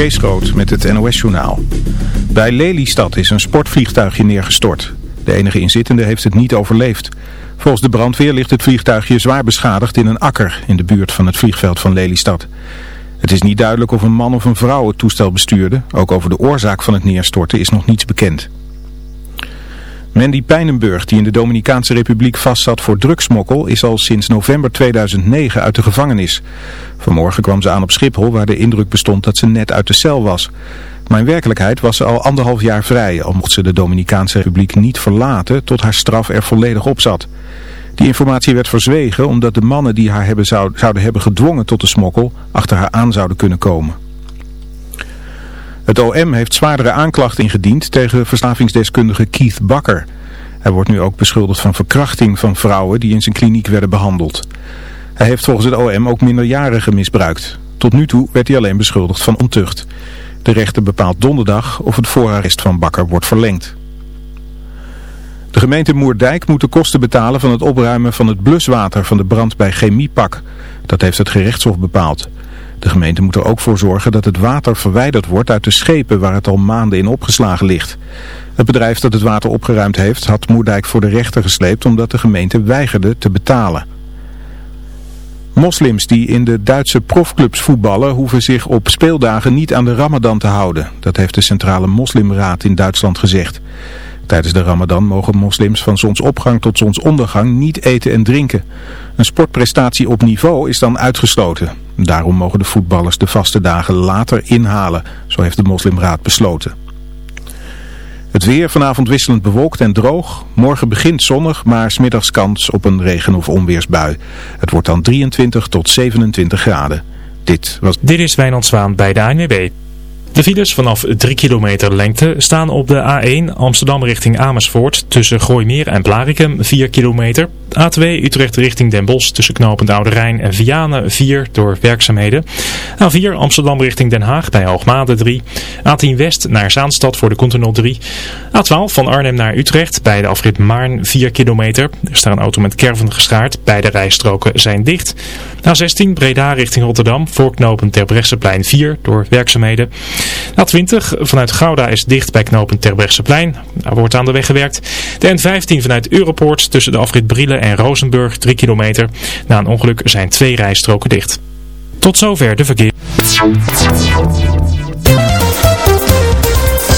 Kees met het NOS-journaal. Bij Lelystad is een sportvliegtuigje neergestort. De enige inzittende heeft het niet overleefd. Volgens de brandweer ligt het vliegtuigje zwaar beschadigd in een akker in de buurt van het vliegveld van Lelystad. Het is niet duidelijk of een man of een vrouw het toestel bestuurde. Ook over de oorzaak van het neerstorten is nog niets bekend. Mandy Pijnenburg, die in de Dominicaanse Republiek vastzat voor drugsmokkel, is al sinds november 2009 uit de gevangenis. Vanmorgen kwam ze aan op Schiphol waar de indruk bestond dat ze net uit de cel was. Maar in werkelijkheid was ze al anderhalf jaar vrij, al mocht ze de Dominicaanse Republiek niet verlaten tot haar straf er volledig op zat. Die informatie werd verzwegen omdat de mannen die haar hebben zouden hebben gedwongen tot de smokkel achter haar aan zouden kunnen komen. Het OM heeft zwaardere aanklachten ingediend tegen verslavingsdeskundige Keith Bakker. Hij wordt nu ook beschuldigd van verkrachting van vrouwen die in zijn kliniek werden behandeld. Hij heeft volgens het OM ook minderjarigen misbruikt. Tot nu toe werd hij alleen beschuldigd van ontucht. De rechter bepaalt donderdag of het voorarrest van Bakker wordt verlengd. De gemeente Moerdijk moet de kosten betalen van het opruimen van het bluswater van de brand bij Chemiepak. Dat heeft het gerechtshof bepaald. De gemeente moet er ook voor zorgen dat het water verwijderd wordt uit de schepen waar het al maanden in opgeslagen ligt. Het bedrijf dat het water opgeruimd heeft had Moerdijk voor de rechter gesleept omdat de gemeente weigerde te betalen. Moslims die in de Duitse profclubs voetballen hoeven zich op speeldagen niet aan de ramadan te houden. Dat heeft de Centrale Moslimraad in Duitsland gezegd. Tijdens de ramadan mogen moslims van zonsopgang tot zonsondergang niet eten en drinken. Een sportprestatie op niveau is dan uitgesloten. Daarom mogen de voetballers de vaste dagen later inhalen, zo heeft de moslimraad besloten. Het weer vanavond wisselend bewolkt en droog. Morgen begint zonnig, maar smiddags kans op een regen- of onweersbui. Het wordt dan 23 tot 27 graden. Dit was... Dit is Wijnand Zwaan bij de ANWB. De files vanaf 3 kilometer lengte staan op de A1 Amsterdam richting Amersfoort tussen Gooimeer en Blarikum 4 kilometer. A2 Utrecht richting Den Bosch tussen knooppunt Oude Rijn en Vianen 4 door werkzaamheden. A4 Amsterdam richting Den Haag bij Hoogmade 3. A10 West naar Zaanstad voor de Continental 3. A12 van Arnhem naar Utrecht bij de afrit Maarn 4 kilometer. Er staat een auto met kerven geschaard. Beide rijstroken zijn dicht. A16 Breda richting Rotterdam voor knooppunt Terbrechtseplein 4 door werkzaamheden. A20 vanuit Gouda is dicht bij knooppunt Terbrechtseplein. Daar wordt aan de weg gewerkt. De N15 vanuit Europoort tussen de afrit Brielen en Rozenburg 3 kilometer. Na een ongeluk zijn twee rijstroken dicht. Tot zover de verkeer.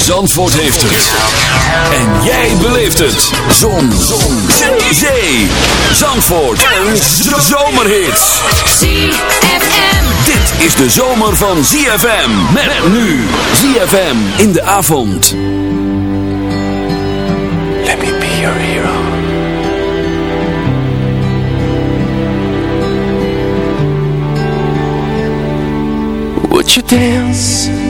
Zandvoort heeft het. En jij beleeft het. Zon. Zon. Zee. Zee. Zandvoort. Een zomerhit. ZFM. Dit is de zomer van ZFM. Met nu. ZFM in de avond. Let me be your hero. Would you dance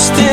usted.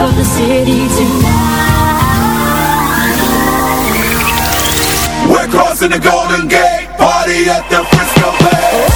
of the city tonight. We're crossing the Golden Gate, party at the Frisco Bay.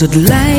Het lijkt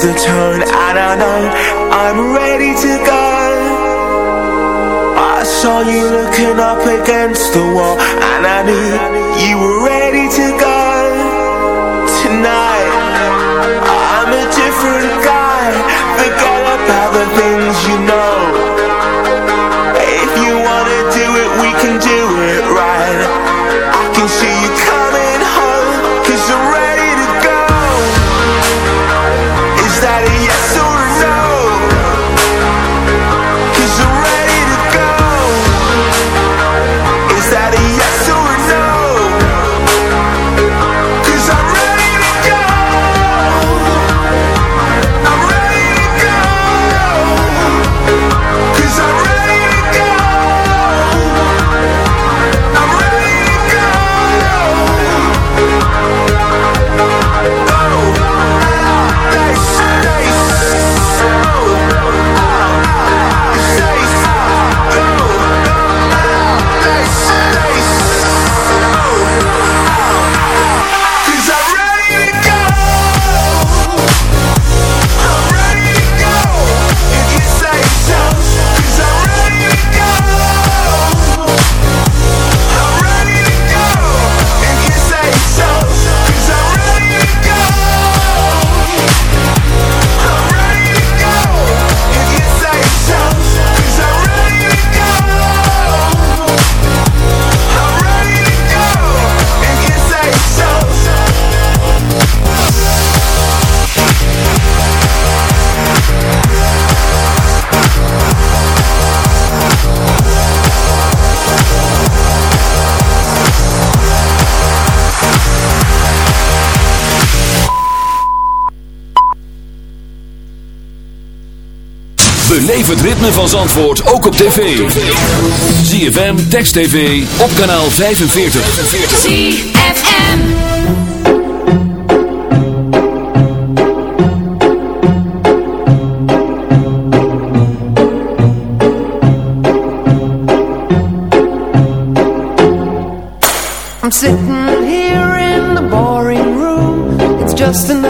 The turn, I don't know. I'm ready to go. I saw you looking up against the wall And I knew van Zandvoort ook op tv. ZFM, Text TV, op kanaal 45. ZFM. I'm sitting here in the boring room. It's just another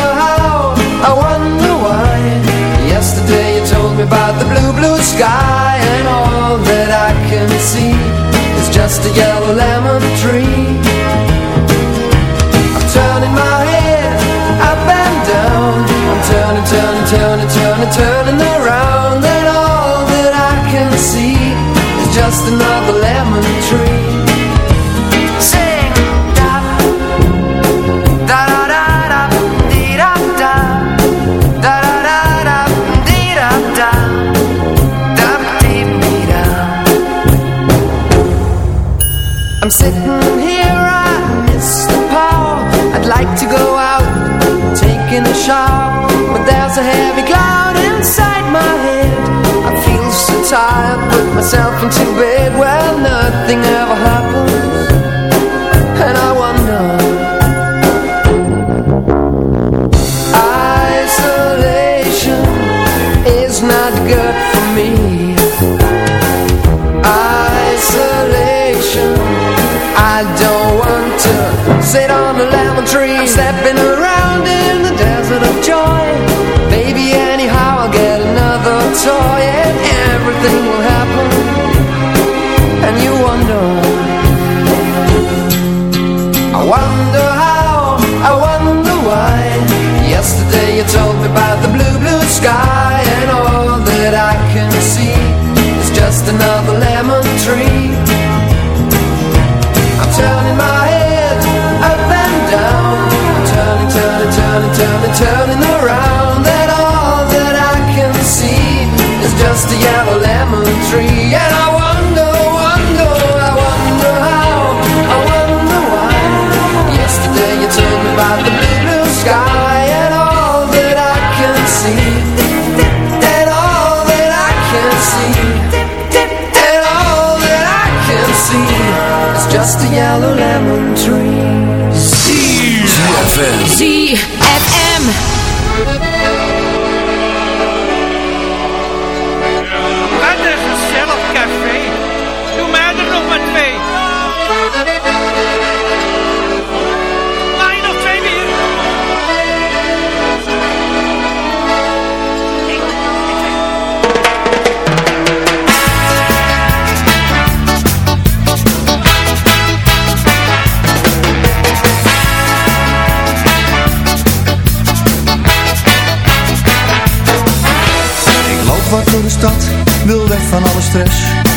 just a yellow lemon tree. I'm turning my head up and down. I'm turning, turning, turning, turning, turning nothing to bed well, nothing ever happened. Just a yellow lemon tree. ZFM. ZFM. Stad, wil weg van alle stress.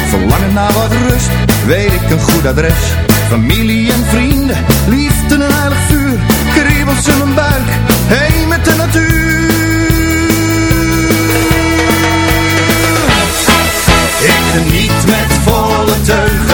Verlangen naar wat rust, weet ik een goed adres. Familie en vrienden, liefde en heilig vuur. Kriebels in mijn buik, heen met de natuur. Ik geniet met volle teugen,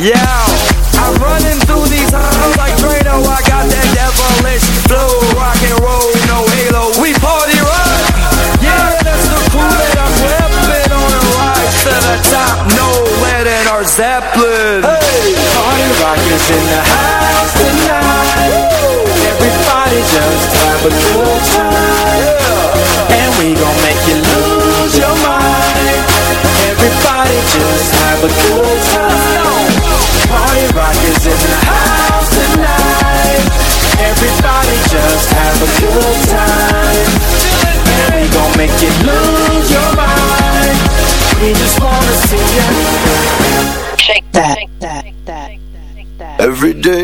Yeah.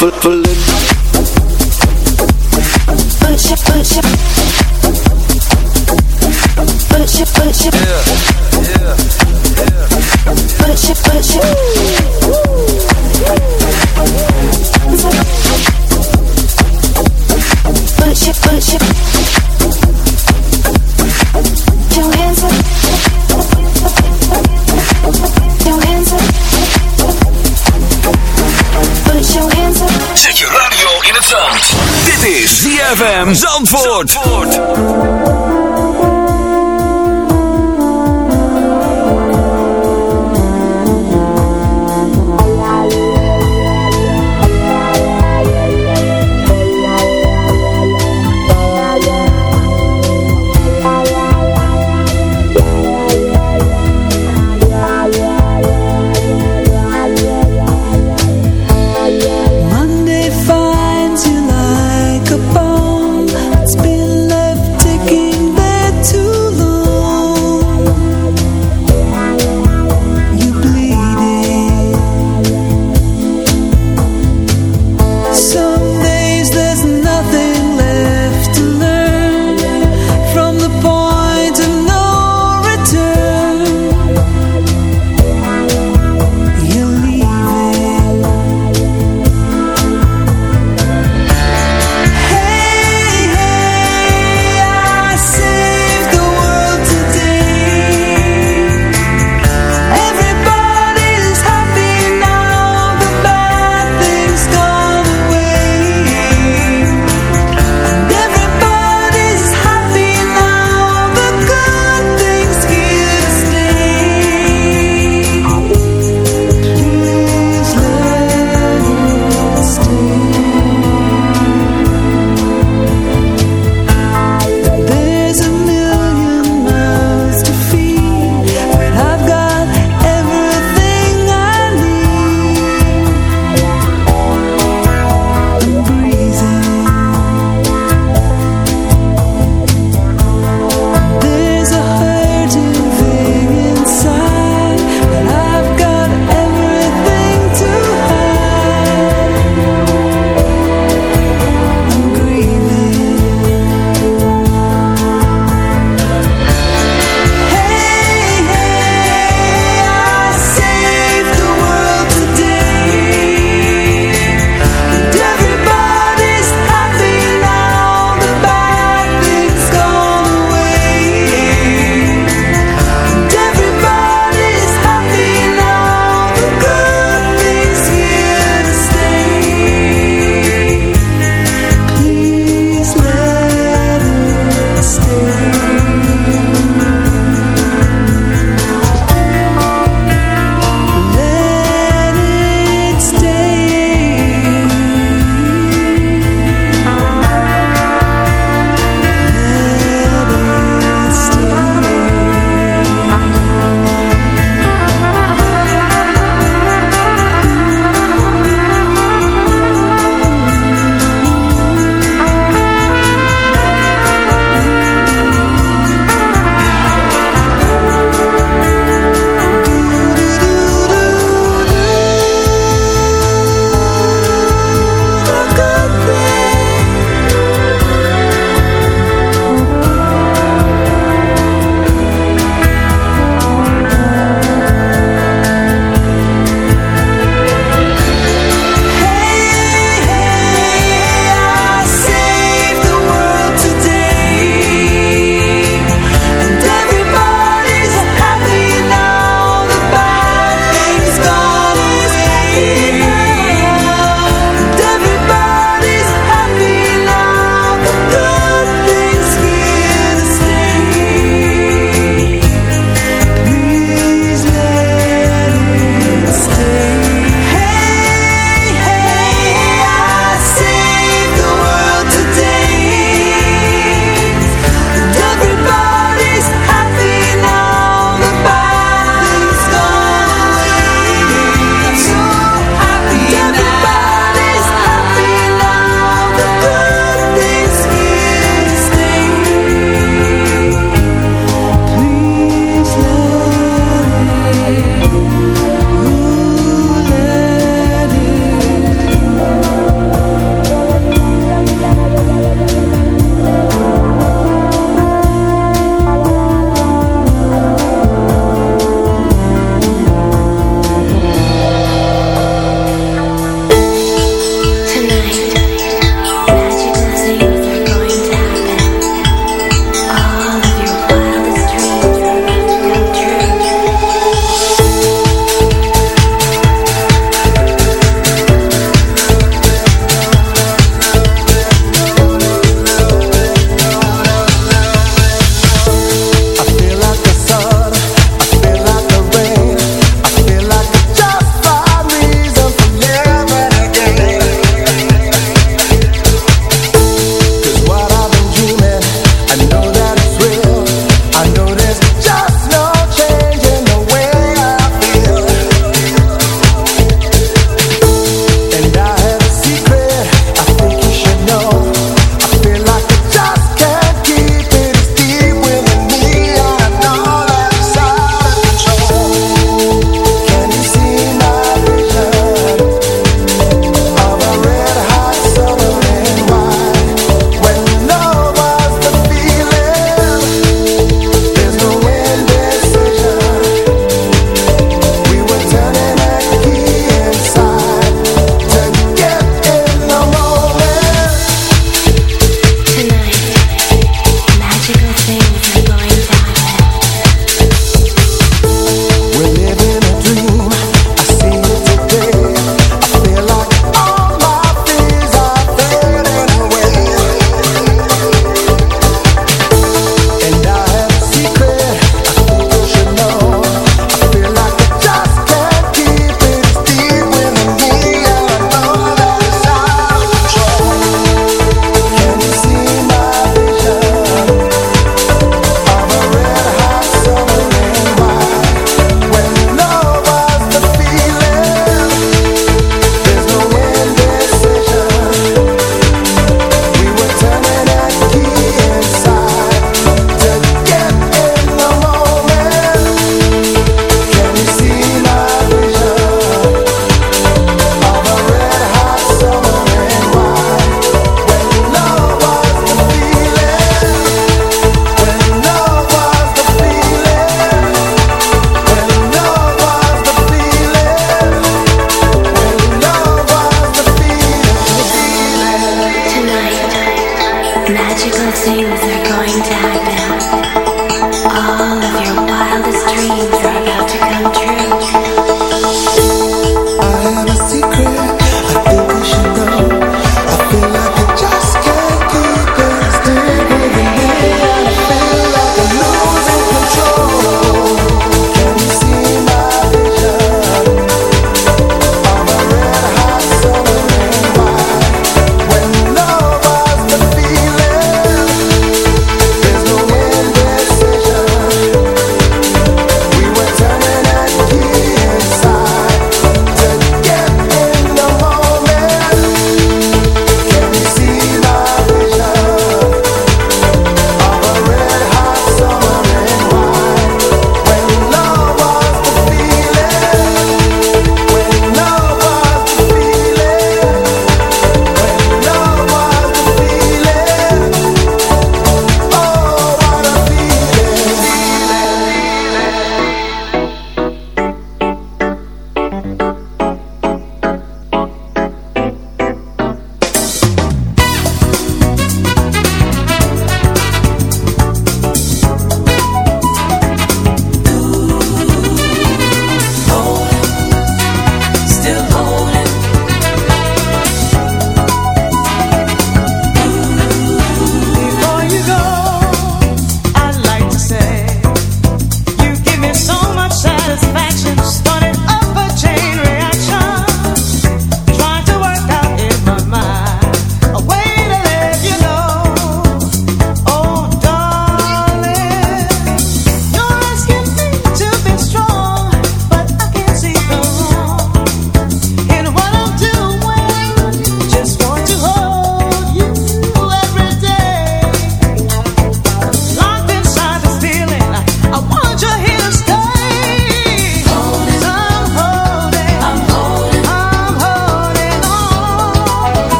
full, full van Zandvoort.